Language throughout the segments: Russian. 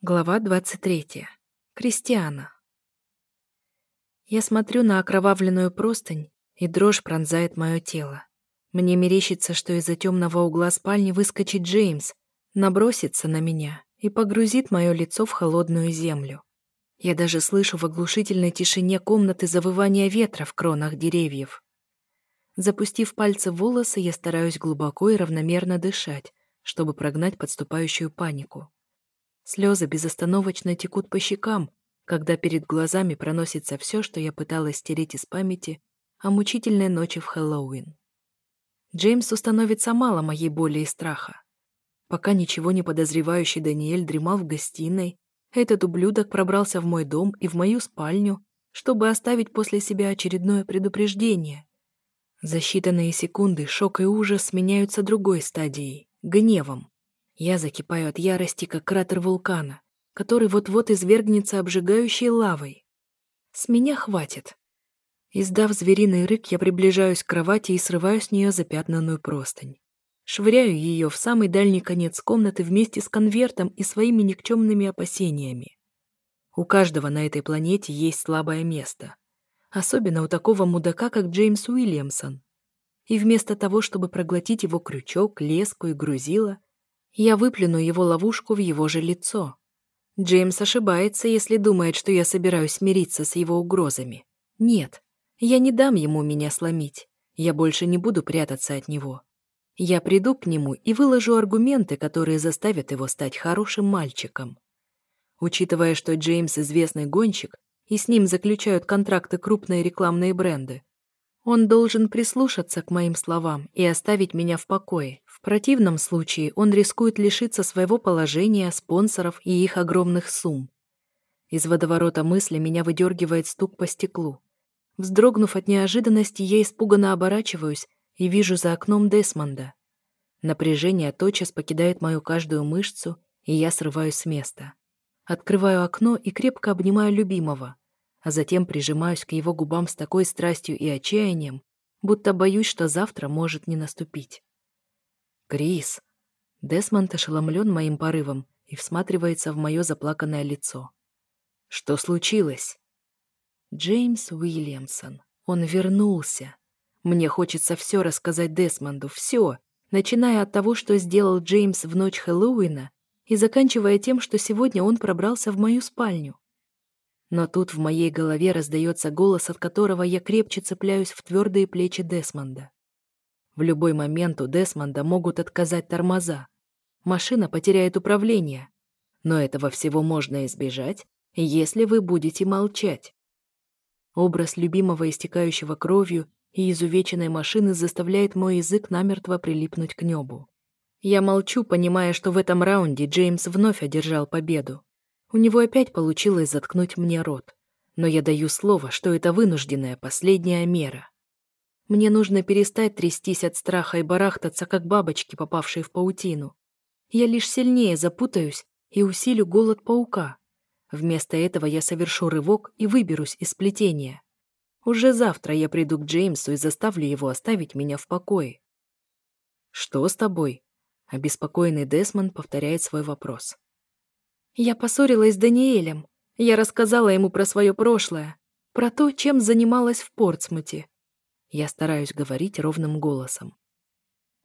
Глава 23. Кристиана. Я смотрю на окровавленную простынь, и дрожь пронзает мое тело. Мне мерещится, что из-за темного угла спальни выскочит Джеймс, набросится на меня и погрузит мое лицо в холодную землю. Я даже слышу в оглушительной тишине комнаты завывание ветра в кронах деревьев. Запустив пальцы в волосы, я стараюсь глубоко и равномерно дышать, чтобы прогнать подступающую панику. Слезы безостановочно текут по щекам, когда перед глазами проносится все, что я пыталась стереть из памяти о мучительной ночи в Хэллоуин. Джеймсу становится мало моей боли и страха. Пока ничего не подозревающий Даниэль дремал в гостиной, этот ублюдок пробрался в мой дом и в мою спальню, чтобы оставить после себя очередное предупреждение. За считанные секунды шок и ужас сменяются другой стадией — гневом. Я закипаю от ярости, как кратер вулкана, который вот-вот извергнется обжигающей лавой. С меня хватит. Издав звериный рык, я приближаюсь к кровати и срываю с нее запятнанную простынь. Швыряю ее в самый дальний конец комнаты вместе с конвертом и своими никчемными опасениями. У каждого на этой планете есть слабое место. Особенно у такого мудака, как Джеймс Уильямсон. И вместо того, чтобы проглотить его крючок, леску и грузило, я выплюну его ловушку в его же лицо. Джеймс ошибается, если думает, что я собираюсь смириться с его угрозами. Нет, я не дам ему меня сломить. Я больше не буду прятаться от него. Я приду к нему и выложу аргументы, которые заставят его стать хорошим мальчиком. Учитывая, что Джеймс известный гонщик, и с ним заключают контракты крупные рекламные бренды, он должен прислушаться к моим словам и оставить меня в покое, в противном случае он рискует лишиться своего положения, спонсоров и их огромных сумм. Из водоворота мысли меня выдергивает стук по стеклу. Вздрогнув от неожиданности, я испуганно оборачиваюсь и вижу за окном Десмонда. Напряжение тотчас покидает мою каждую мышцу, и я срываюсь с места. Открываю окно и крепко обнимаю любимого, а затем прижимаюсь к его губам с такой страстью и отчаянием, будто боюсь, что завтра может не наступить. «Крис!» Десмонд ошеломлен моим порывом и всматривается в мое заплаканное лицо. «Что случилось?» Джеймс Уильямсон. Он вернулся. Мне хочется все рассказать Десмонду, все, начиная от того, что сделал Джеймс в ночь Хэллоуина и заканчивая тем, что сегодня он пробрался в мою спальню. Но тут в моей голове раздается голос, от которого я крепче цепляюсь в твердые плечи Десмонда. В любой момент у Десмонда могут отказать тормоза. Машина потеряет управление. Но этого всего можно избежать, если вы будете молчать. Образ любимого истекающего кровью и изувеченной машины заставляет мой язык намертво прилипнуть к небу. Я молчу, понимая, что в этом раунде Джеймс вновь одержал победу. У него опять получилось заткнуть мне рот. Но я даю слово, что это вынужденная последняя мера. Мне нужно перестать трястись от страха и барахтаться, как бабочки, попавшие в паутину. Я лишь сильнее запутаюсь и усилю голод паука. Вместо этого я совершу рывок и выберусь из сплетения. Уже завтра я приду к Джеймсу и заставлю его оставить меня в покое. «Что с тобой?» Обеспокоенный Десмонд повторяет свой вопрос. «Я поссорилась с Даниэлем. Я рассказала ему про свое прошлое, про то, чем занималась в Портсмуте. Я стараюсь говорить ровным голосом.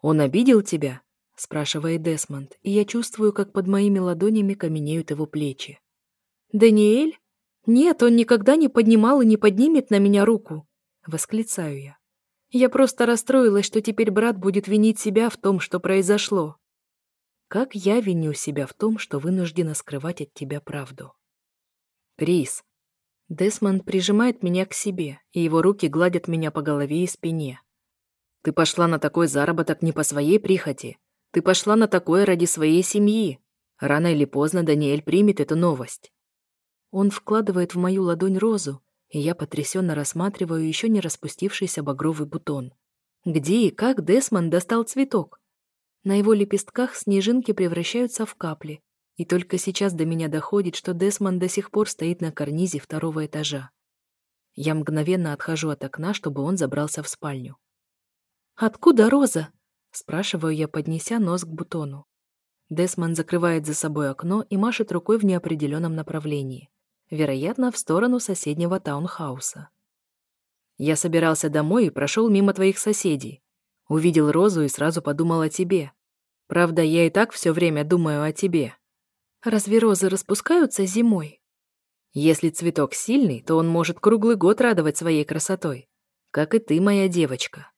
«Он обидел тебя?» — спрашивает Десмонд, и я чувствую, как под моими ладонями каменеют его плечи. «Даниэль? Нет, он никогда не поднимал и не поднимет на меня руку!» — восклицаю я. Я просто расстроилась, что теперь брат будет винить себя в том, что произошло. Как я виню себя в том, что вынуждена скрывать от тебя правду? Крис, Десмонд прижимает меня к себе, и его руки гладят меня по голове и спине. «Ты пошла на такой заработок не по своей прихоти. Ты пошла на такое ради своей семьи. Рано или поздно Даниэль примет эту новость». Он вкладывает в мою ладонь розу, и я потрясенно рассматриваю еще не распустившийся багровый бутон. Где и как Десмонд достал цветок? На его лепестках снежинки превращаются в капли, и только сейчас до меня доходит, что Десмонд до сих пор стоит на карнизе второго этажа. Я мгновенно отхожу от окна, чтобы он забрался в спальню. «Откуда Роза?» — спрашиваю я, поднеся нос к бутону. Десмонд закрывает за собой окно и машет рукой в неопределенном направлении. Вероятно, в сторону соседнего таунхауса. Я собирался домой и прошел мимо твоих соседей. Увидел розу и сразу подумал о тебе. Правда, я и так все время думаю о тебе. Разве розы распускаются зимой? Если цветок сильный, то он может круглый год радовать своей красотой. Как и ты, моя девочка.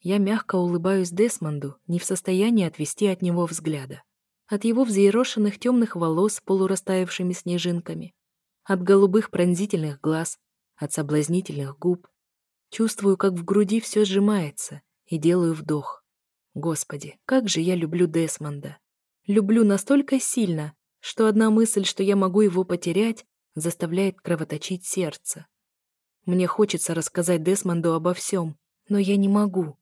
Я мягко улыбаюсь Десмонду, не в состоянии отвести от него взгляда. От его взъерошенных темных волос с полурастаявшими снежинками, от голубых пронзительных глаз, от соблазнительных губ. Чувствую, как в груди все сжимается, и делаю вдох. Господи, как же я люблю Десмонда. Люблю настолько сильно, что одна мысль, что я могу его потерять, заставляет кровоточить сердце. Мне хочется рассказать Десмонду обо всем, но я не могу.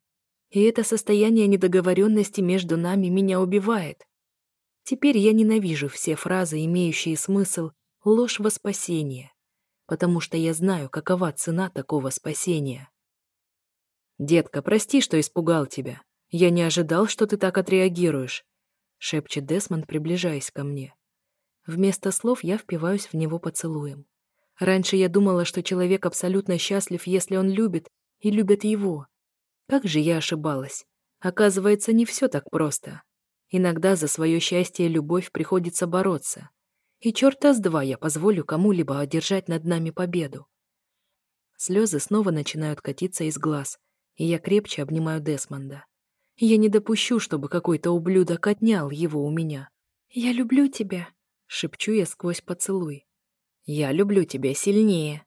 И это состояние недоговоренности между нами меня убивает. Теперь я ненавижу все фразы, имеющие смысл «ложь во спасение», потому что я знаю, какова цена такого спасения. «Детка, прости, что испугал тебя. Я не ожидал, что ты так отреагируешь», — шепчет Десмонд, приближаясь ко мне. Вместо слов я впиваюсь в него поцелуем. Раньше я думала, что человек абсолютно счастлив, если он любит, и любят его. Как же я ошибалась. Оказывается, не все так просто. Иногда за свое счастье и любовь приходится бороться. И черта с два я позволю кому-либо одержать над нами победу. Слезы снова начинают катиться из глаз, и я крепче обнимаю Десмонда. Я не допущу, чтобы какой-то ублюдок отнял его у меня. «Я люблю тебя», — шепчу я сквозь поцелуй. «Я люблю тебя сильнее».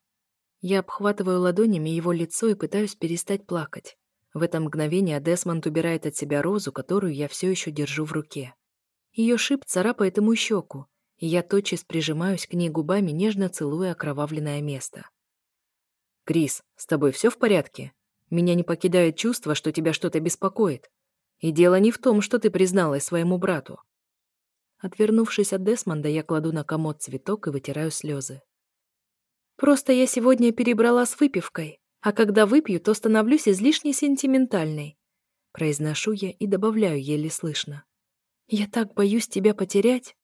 Я обхватываю ладонями его лицо и пытаюсь перестать плакать. В это мгновение Десмонд убирает от себя розу, которую я все еще держу в руке. Ее шип царапает ему щеку, и я тотчас прижимаюсь к ней губами, нежно целуя окровавленное место. «Крис, с тобой все в порядке? Меня не покидает чувство, что тебя что-то беспокоит. И дело не в том, что ты призналась своему брату». Отвернувшись от Десмонда, я кладу на комод цветок и вытираю слезы. «Просто я сегодня перебрала с выпивкой. А когда выпью, то становлюсь излишне сентиментальной. Произношу я и добавляю еле слышно. Я так боюсь тебя потерять.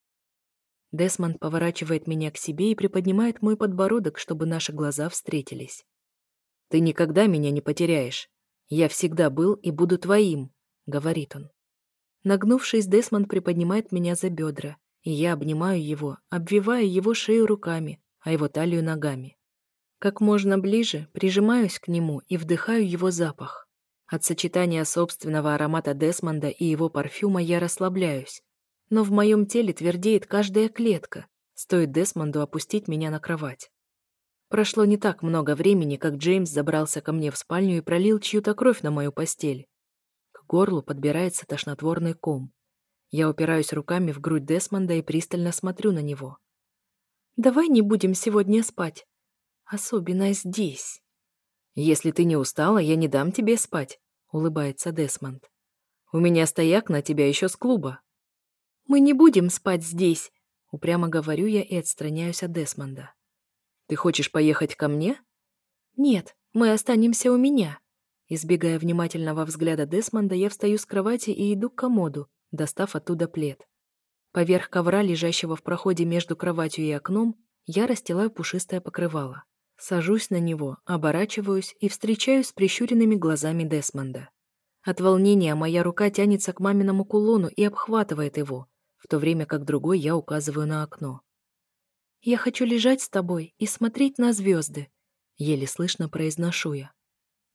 Десмонд поворачивает меня к себе и приподнимает мой подбородок, чтобы наши глаза встретились. «Ты никогда меня не потеряешь. Я всегда был и буду твоим», — говорит он. Нагнувшись, Десмонд приподнимает меня за бедра, и я обнимаю его, обвивая его шею руками, а его талию ногами. Как можно ближе прижимаюсь к нему и вдыхаю его запах. От сочетания собственного аромата Десмонда и его парфюма я расслабляюсь. Но в моем теле твердеет каждая клетка, стоит Десмонду опустить меня на кровать. Прошло не так много времени, как Джеймс забрался ко мне в спальню и пролил чью-то кровь на мою постель. Горлу подбирается тошнотворный ком. Я упираюсь руками в грудь Десмонда и пристально смотрю на него. «Давай не будем сегодня спать», Особенно здесь. Если ты не устала, я не дам тебе спать, улыбается Десмонд. У меня стояк на тебя еще с клуба. Мы не будем спать здесь, упрямо говорю я и отстраняюсь от Десмонда. Ты хочешь поехать ко мне? Нет, мы останемся у меня. Избегая внимательного взгляда Десмонда, я встаю с кровати и иду к комоду, достав оттуда плед. Поверх ковра, лежащего в проходе между кроватью и окном, я расстилаю пушистое покрывало. Сажусь на него, оборачиваюсь и встречаюсь с прищуренными глазами Десмонда. От волнения моя рука тянется к маминому кулону и обхватывает его, в то время как другой я указываю на окно. «Я хочу лежать с тобой и смотреть на звезды», — еле слышно произношу я.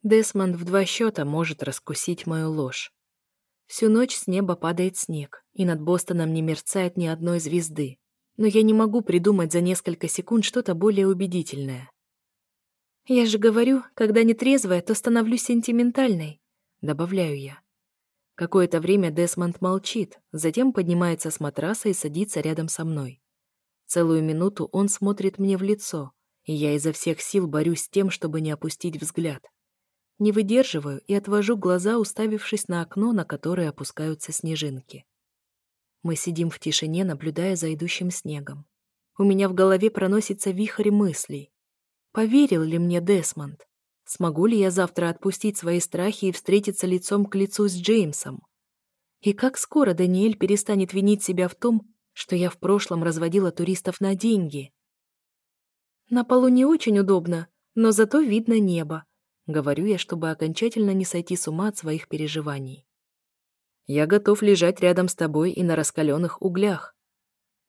Десмонд в два счета может раскусить мою ложь. Всю ночь с неба падает снег, и над Бостоном не мерцает ни одной звезды, но я не могу придумать за несколько секунд что-то более убедительное. «Я же говорю, когда не трезвая, то становлюсь сентиментальной», — добавляю я. Какое-то время Десмонд молчит, затем поднимается с матраса и садится рядом со мной. Целую минуту он смотрит мне в лицо, и я изо всех сил борюсь с тем, чтобы не опустить взгляд. Не выдерживаю и отвожу глаза, уставившись на окно, на которое опускаются снежинки. Мы сидим в тишине, наблюдая за идущим снегом. У меня в голове проносится вихрь мыслей. Поверил ли мне Десмонд? Смогу ли я завтра отпустить свои страхи и встретиться лицом к лицу с Джеймсом? И как скоро Даниэль перестанет винить себя в том, что я в прошлом разводила туристов на деньги? На полу не очень удобно, но зато видно небо, говорю я, чтобы окончательно не сойти с ума от своих переживаний. Я готов лежать рядом с тобой и на раскаленных углях.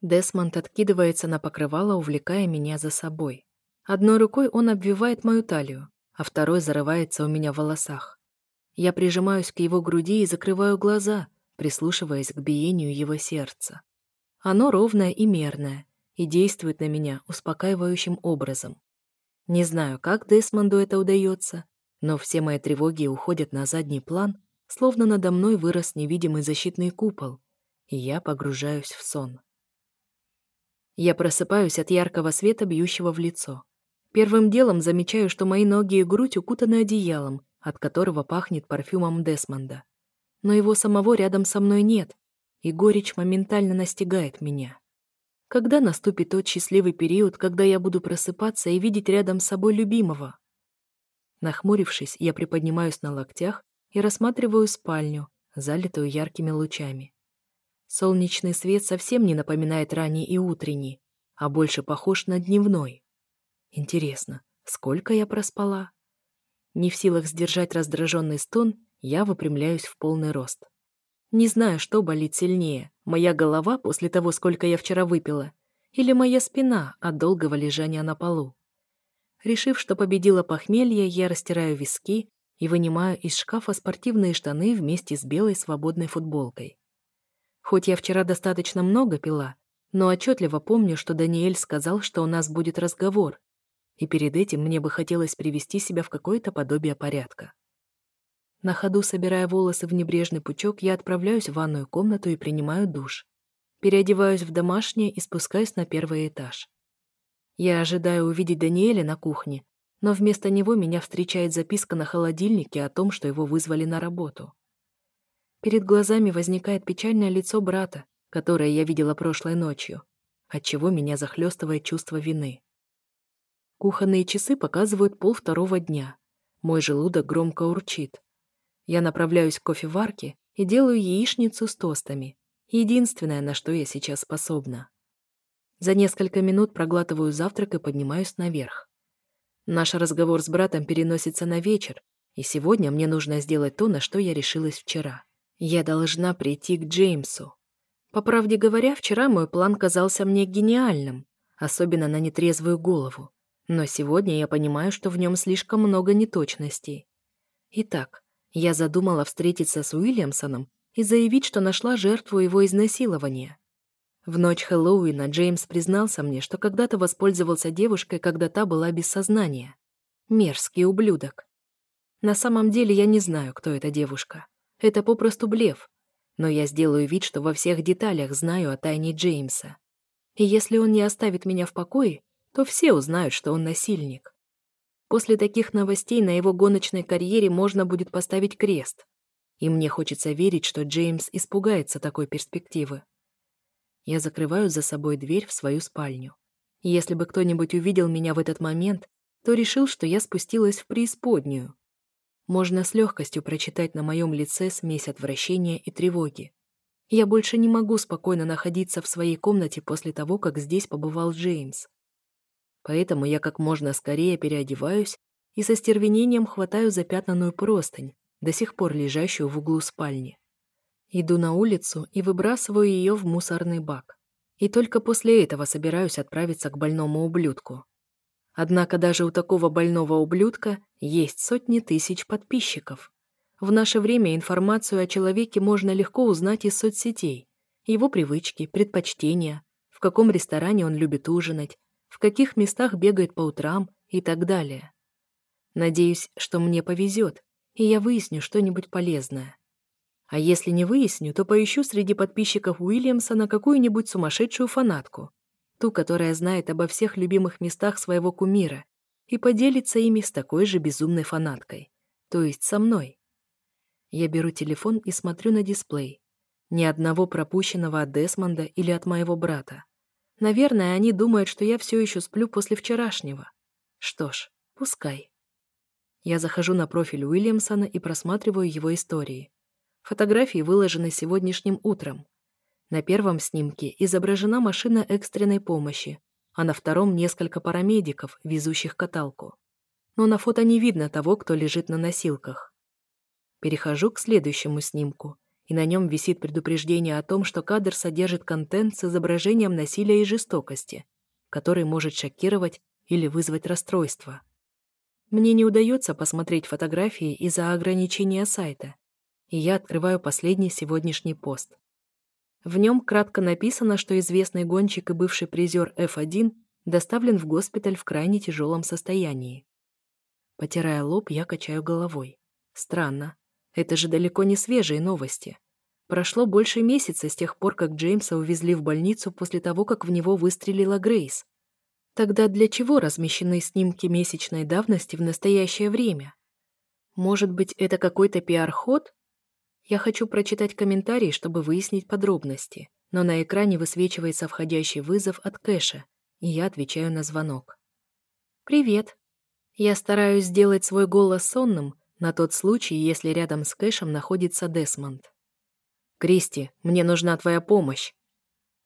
Десмонд откидывается на покрывало, увлекая меня за собой. Одной рукой он обвивает мою талию, а второй зарывается у меня в волосах. Я прижимаюсь к его груди и закрываю глаза, прислушиваясь к биению его сердца. Оно ровное и мерное, и действует на меня успокаивающим образом. Не знаю, как Десмонду это удается, но все мои тревоги уходят на задний план, словно надо мной вырос невидимый защитный купол, и я погружаюсь в сон. Я просыпаюсь от яркого света, бьющего в лицо. Первым делом замечаю, что мои ноги и грудь укутаны одеялом, от которого пахнет парфюмом Десмонда но его самого рядом со мной нет, и горечь моментально настигает меня. Когда наступит тот счастливый период, когда я буду просыпаться и видеть рядом с собой любимого? Нахмурившись, я приподнимаюсь на локтях и рассматриваю спальню, залитую яркими лучами. Солнечный свет совсем не напоминает ранний и утренний, а больше похож на дневной. Интересно, сколько я проспала? Не в силах сдержать раздраженный стон, я выпрямляюсь в полный рост. Не знаю, что болит сильнее, моя голова после того, сколько я вчера выпила, или моя спина от долгого лежания на полу. Решив, что победила похмелье, я растираю виски и вынимаю из шкафа спортивные штаны вместе с белой свободной футболкой. Хоть я вчера достаточно много пила, но отчетливо помню, что Даниэль сказал, что у нас будет разговор, и перед этим мне бы хотелось привести себя в какое-то подобие порядка. На ходу, собирая волосы в небрежный пучок, я отправляюсь в ванную комнату и принимаю душ. Переодеваюсь в домашнее и спускаюсь на первый этаж. Я ожидаю увидеть Даниэля на кухне, но вместо него меня встречает записка на холодильнике о том, что его вызвали на работу. Перед глазами возникает печальное лицо брата, которое я видела прошлой ночью, отчего меня захлестывает чувство вины. Кухонные часы показывают пол второго дня. Мой желудок громко урчит. Я направляюсь к кофеварке и делаю яичницу с тостами. Единственное, на что я сейчас способна. За несколько минут проглатываю завтрак и поднимаюсь наверх. Наш разговор с братом переносится на вечер, и сегодня мне нужно сделать то, на что я решилась вчера. Я должна прийти к Джеймсу. По правде говоря, вчера мой план казался мне гениальным, особенно на нетрезвую голову. Но сегодня я понимаю, что в нем слишком много неточностей. Итак, я задумала встретиться с Уильямсоном и заявить, что нашла жертву его изнасилования. В ночь Хэллоуина Джеймс признался мне, что когда-то воспользовался девушкой, когда та была без сознания. Мерзкий ублюдок. На самом деле я не знаю, кто эта девушка. Это попросту блеф. Но я сделаю вид, что во всех деталях знаю о тайне Джеймса. И если он не оставит меня в покое, то все узнают, что он насильник. После таких новостей на его гоночной карьере можно будет поставить крест. И мне хочется верить, что Джеймс испугается такой перспективы. Я закрываю за собой дверь в свою спальню. Если бы кто-нибудь увидел меня в этот момент, то решил, что я спустилась в преисподнюю. Можно с легкостью прочитать на моем лице смесь отвращения и тревоги. Я больше не могу спокойно находиться в своей комнате после того, как здесь побывал Джеймс. Поэтому я как можно скорее переодеваюсь и со стервенением хватаю запятнанную простынь, до сих пор лежащую в углу спальни. Иду на улицу и выбрасываю ее в мусорный бак. И только после этого собираюсь отправиться к больному ублюдку. Однако даже у такого больного ублюдка есть сотни тысяч подписчиков. В наше время информацию о человеке можно легко узнать из соцсетей. Его привычки, предпочтения, в каком ресторане он любит ужинать, в каких местах бегает по утрам и так далее. Надеюсь, что мне повезет, и я выясню что-нибудь полезное. А если не выясню, то поищу среди подписчиков Уильямсона какую-нибудь сумасшедшую фанатку, ту, которая знает обо всех любимых местах своего кумира и поделится ими с такой же безумной фанаткой, то есть со мной. Я беру телефон и смотрю на дисплей. Ни одного пропущенного от Десмонда или от моего брата. Наверное, они думают, что я все еще сплю после вчерашнего. Что ж, пускай. Я захожу на профиль Уильямсона и просматриваю его истории. Фотографии выложены сегодняшним утром. На первом снимке изображена машина экстренной помощи, а на втором несколько парамедиков, везущих каталку. Но на фото не видно того, кто лежит на носилках. Перехожу к следующему снимку, и на нем висит предупреждение о том, что кадр содержит контент с изображением насилия и жестокости, который может шокировать или вызвать расстройство. Мне не удается посмотреть фотографии из-за ограничения сайта, и я открываю последний сегодняшний пост. В нем кратко написано, что известный гонщик и бывший призер F1 доставлен в госпиталь в крайне тяжелом состоянии. Потирая лоб, я качаю головой. Странно. Это же далеко не свежие новости. Прошло больше месяца с тех пор, как Джеймса увезли в больницу после того, как в него выстрелила Грейс. Тогда для чего размещены снимки месячной давности в настоящее время? Может быть, это какой-то пиар-ход? Я хочу прочитать комментарий, чтобы выяснить подробности, но на экране высвечивается входящий вызов от Кэша, и я отвечаю на звонок. «Привет». Я стараюсь сделать свой голос сонным на тот случай, если рядом с Кэшем находится Десмонд. «Кристи, мне нужна твоя помощь».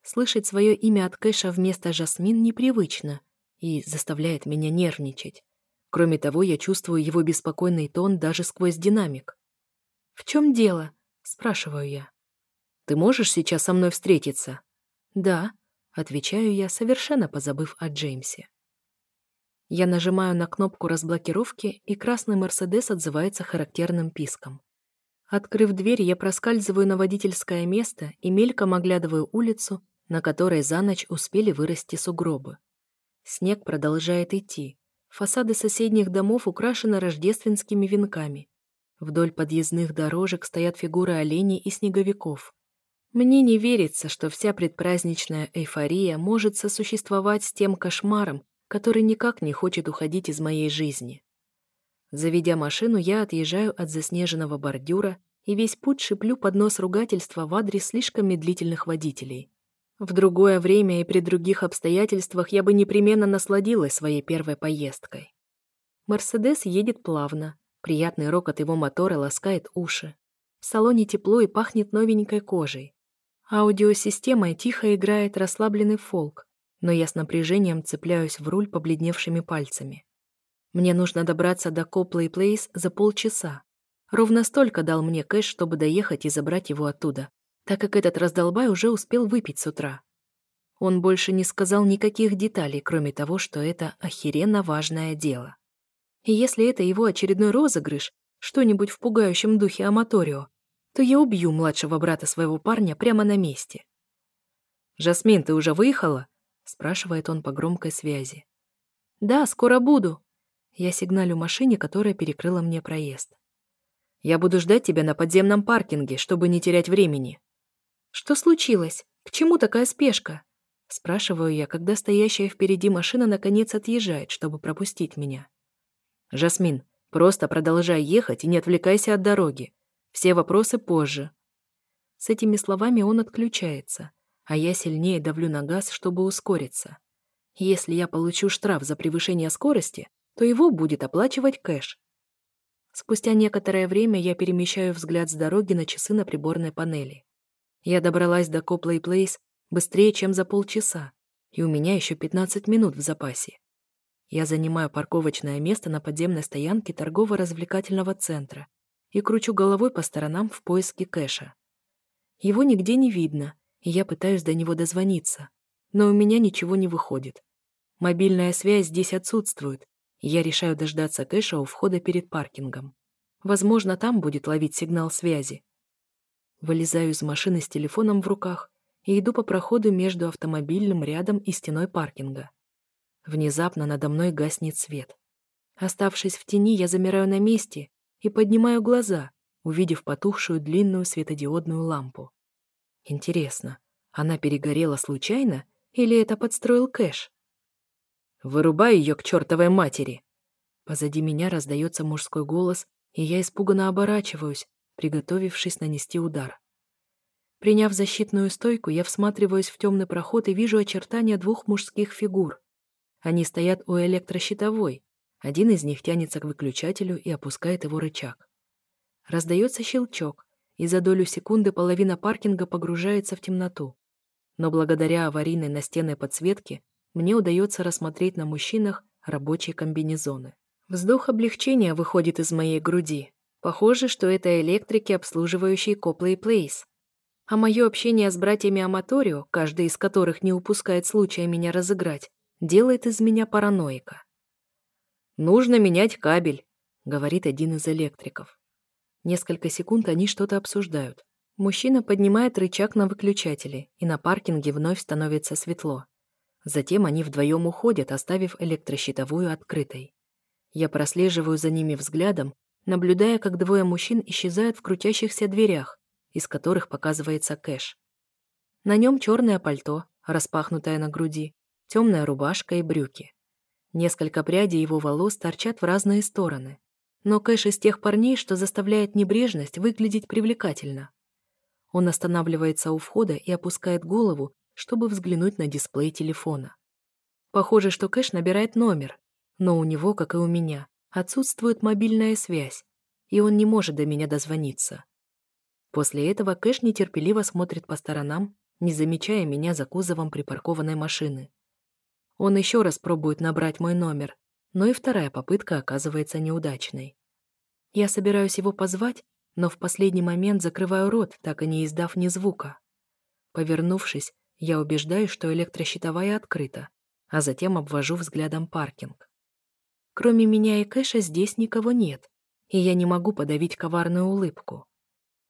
Слышать свое имя от Кэша вместо Жасмин непривычно и заставляет меня нервничать. Кроме того, я чувствую его беспокойный тон даже сквозь динамик. «В чем дело?» — спрашиваю я. «Ты можешь сейчас со мной встретиться?» «Да», — отвечаю я, совершенно позабыв о Джеймсе. Я нажимаю на кнопку разблокировки, и красный «Мерседес» отзывается характерным писком. Открыв дверь, я проскальзываю на водительское место и мельком оглядываю улицу, на которой за ночь успели вырасти сугробы. Снег продолжает идти. Фасады соседних домов украшены рождественскими венками. Вдоль подъездных дорожек стоят фигуры оленей и снеговиков. Мне не верится, что вся предпраздничная эйфория может сосуществовать с тем кошмаром, который никак не хочет уходить из моей жизни. Заведя машину, я отъезжаю от заснеженного бордюра и весь путь шиплю под нос ругательства в адрес слишком медлительных водителей. В другое время и при других обстоятельствах я бы непременно насладилась своей первой поездкой. Мерседес едет плавно, Приятный рокот его мотора ласкает уши. В салоне тепло и пахнет новенькой кожей. Аудиосистема тихо играет расслабленный фолк, но я с напряжением цепляюсь в руль побледневшими пальцами. Мне нужно добраться до Коплей Плейс за полчаса. Ровно столько дал мне кэш, чтобы доехать и забрать его оттуда, так как этот раздолбай уже успел выпить с утра. Он больше не сказал никаких деталей, кроме того, что это охеренно важное дело. И если это его очередной розыгрыш, что-нибудь в пугающем духе Аматорио, то я убью младшего брата своего парня прямо на месте. «Жасмин, ты уже выехала?» — спрашивает он по громкой связи. «Да, скоро буду». Я сигналю машине, которая перекрыла мне проезд. «Я буду ждать тебя на подземном паркинге, чтобы не терять времени». «Что случилось? К чему такая спешка?» Спрашиваю я, когда стоящая впереди машина наконец отъезжает, чтобы пропустить меня. «Жасмин, просто продолжай ехать и не отвлекайся от дороги. Все вопросы позже». С этими словами он отключается, а я сильнее давлю на газ, чтобы ускориться. Если я получу штраф за превышение скорости, то его будет оплачивать кэш. Спустя некоторое время я перемещаю взгляд с дороги на часы на приборной панели. Я добралась до Коплей Плейс быстрее, чем за полчаса, и у меня еще 15 минут в запасе. Я занимаю парковочное место на подземной стоянке торгово-развлекательного центра и кручу головой по сторонам в поиске кэша. Его нигде не видно, и я пытаюсь до него дозвониться, но у меня ничего не выходит. Мобильная связь здесь отсутствует, и я решаю дождаться кэша у входа перед паркингом. Возможно, там будет ловить сигнал связи. Вылезаю из машины с телефоном в руках и иду по проходу между автомобильным рядом и стеной паркинга. Внезапно надо мной гаснет свет. Оставшись в тени, я замираю на месте и поднимаю глаза, увидев потухшую длинную светодиодную лампу. Интересно, она перегорела случайно или это подстроил Кэш? «Вырубай ее к чертовой матери!» Позади меня раздается мужской голос, и я испуганно оборачиваюсь, приготовившись нанести удар. Приняв защитную стойку, я всматриваюсь в темный проход и вижу очертания двух мужских фигур. Они стоят у электрощитовой. Один из них тянется к выключателю и опускает его рычаг. Раздается щелчок, и за долю секунды половина паркинга погружается в темноту. Но благодаря аварийной настенной подсветке мне удается рассмотреть на мужчинах рабочие комбинезоны. Вздох облегчения выходит из моей груди. Похоже, что это электрики, обслуживающие Коплей Плейс. А мое общение с братьями Аматорио, каждый из которых не упускает случая меня разыграть, делает из меня параноика. «Нужно менять кабель», — говорит один из электриков. Несколько секунд они что-то обсуждают. Мужчина поднимает рычаг на выключателе, и на паркинге вновь становится светло. Затем они вдвоем уходят, оставив электрощитовую открытой. Я прослеживаю за ними взглядом, наблюдая, как двое мужчин исчезают в крутящихся дверях, из которых показывается кэш. На нем черное пальто, распахнутое на груди, темная рубашка и брюки. Несколько прядей его волос торчат в разные стороны. Но Кэш из тех парней, что заставляет небрежность выглядеть привлекательно. Он останавливается у входа и опускает голову, чтобы взглянуть на дисплей телефона. Похоже, что Кэш набирает номер, но у него, как и у меня, отсутствует мобильная связь, и он не может до меня дозвониться. После этого Кэш нетерпеливо смотрит по сторонам, не замечая меня за кузовом припаркованной машины. Он еще раз пробует набрать мой номер, но и вторая попытка оказывается неудачной. Я собираюсь его позвать, но в последний момент закрываю рот, так и не издав ни звука. Повернувшись, я убеждаюсь, что электрощитовая открыта, а затем обвожу взглядом паркинг. Кроме меня и Кэша здесь никого нет, и я не могу подавить коварную улыбку.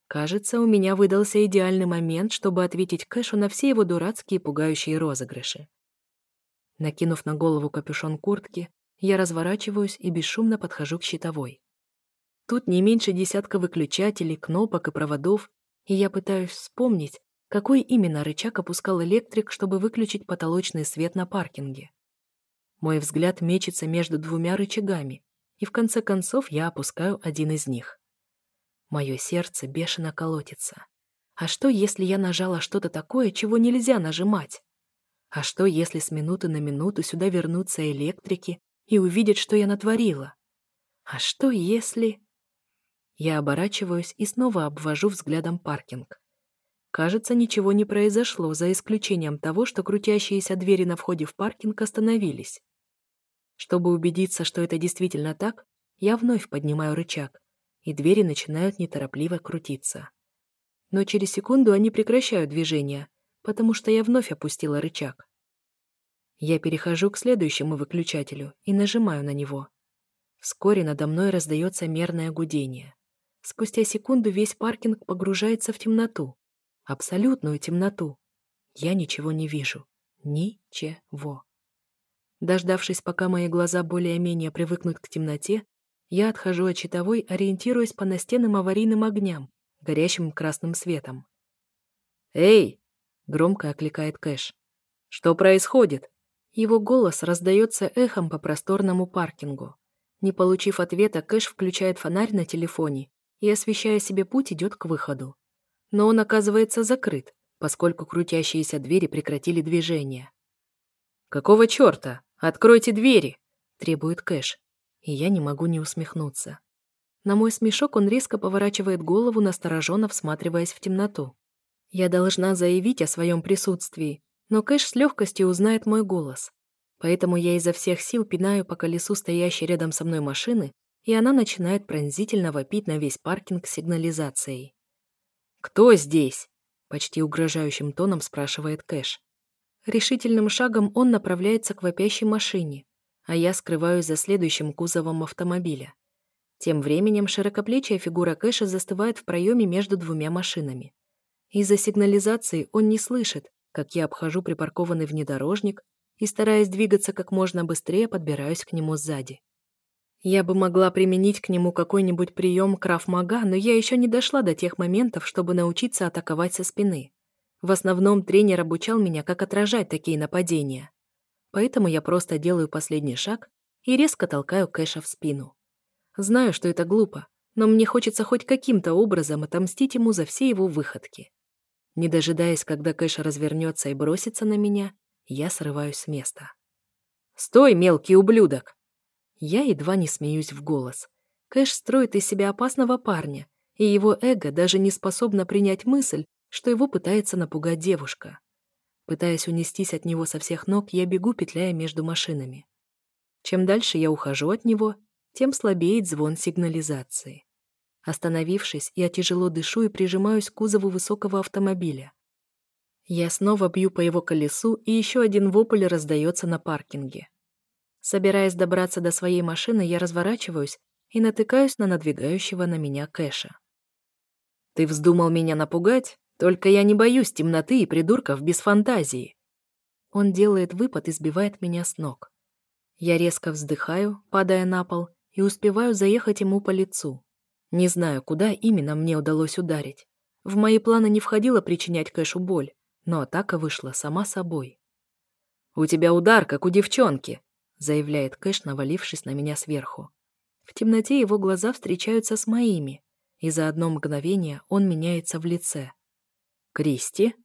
Кажется, у меня выдался идеальный момент, чтобы ответить Кэшу на все его дурацкие пугающие розыгрыши. Накинув на голову капюшон куртки, я разворачиваюсь и бесшумно подхожу к щитовой. Тут не меньше десятка выключателей, кнопок и проводов, и я пытаюсь вспомнить, какой именно рычаг опускал электрик, чтобы выключить потолочный свет на паркинге. Мой взгляд мечется между двумя рычагами, и в конце концов я опускаю один из них. Мое сердце бешено колотится. А что, если я нажала что-то такое, чего нельзя нажимать? А что, если с минуты на минуту сюда вернутся электрики и увидят, что я натворила? А что если... Я оборачиваюсь и снова обвожу взглядом паркинг. Кажется, ничего не произошло, за исключением того, что крутящиеся двери на входе в паркинг остановились. Чтобы убедиться, что это действительно так, я вновь поднимаю рычаг, и двери начинают неторопливо крутиться. Но через секунду они прекращают движение, потому что я вновь опустила рычаг. Я перехожу к следующему выключателю и нажимаю на него. Вскоре надо мной раздается мерное гудение. Спустя секунду весь паркинг погружается в темноту. Абсолютную темноту. Я ничего не вижу. Ничего. Дождавшись, пока мои глаза более-менее привыкнут к темноте, я отхожу от щитовой, ориентируясь по настенным аварийным огням, горящим красным светом. «Эй!» — громко окликает Кэш. «Что происходит?» Его голос раздается эхом по просторному паркингу. Не получив ответа, Кэш включает фонарь на телефоне и, освещая себе путь, идет к выходу. Но он оказывается закрыт, поскольку крутящиеся двери прекратили движение. «Какого черта? Откройте двери!» — требует Кэш. И я не могу не усмехнуться. На мой смешок он резко поворачивает голову, настороженно всматриваясь в темноту. Я должна заявить о своем присутствии, но Кэш с легкостью узнает мой голос. Поэтому я изо всех сил пинаю по колесу стоящей рядом со мной машины, и она начинает пронзительно вопить на весь паркинг сигнализацией. «Кто здесь?» — почти угрожающим тоном спрашивает Кэш. Решительным шагом он направляется к вопящей машине, а я скрываюсь за следующим кузовом автомобиля. Тем временем широкоплечья фигура Кэша застывает в проеме между двумя машинами. Из-за сигнализации он не слышит, как я обхожу припаркованный внедорожник и, стараясь двигаться как можно быстрее, подбираюсь к нему сзади. Я бы могла применить к нему какой-нибудь прием краф-мага, но я еще не дошла до тех моментов, чтобы научиться атаковать со спины. В основном тренер обучал меня, как отражать такие нападения. Поэтому я просто делаю последний шаг и резко толкаю Кэша в спину. Знаю, что это глупо, но мне хочется хоть каким-то образом отомстить ему за все его выходки. Не дожидаясь, когда Кэш развернется и бросится на меня, я срываюсь с места. «Стой, мелкий ублюдок!» Я едва не смеюсь в голос. Кэш строит из себя опасного парня, и его эго даже не способно принять мысль, что его пытается напугать девушка. Пытаясь унестись от него со всех ног, я бегу, петляя между машинами. Чем дальше я ухожу от него, тем слабеет звон сигнализации. Остановившись, я тяжело дышу и прижимаюсь к кузову высокого автомобиля. Я снова бью по его колесу, и еще один вопль раздается на паркинге. Собираясь добраться до своей машины, я разворачиваюсь и натыкаюсь на надвигающего на меня Кэша. «Ты вздумал меня напугать? Только я не боюсь темноты и придурков без фантазии». Он делает выпад и сбивает меня с ног. Я резко вздыхаю, падая на пол, и успеваю заехать ему по лицу. Не знаю, куда именно мне удалось ударить. В мои планы не входило причинять Кэшу боль, но атака вышла сама собой. «У тебя удар, как у девчонки», — заявляет Кэш, навалившись на меня сверху. В темноте его глаза встречаются с моими, и за одно мгновение он меняется в лице. «Кристи?»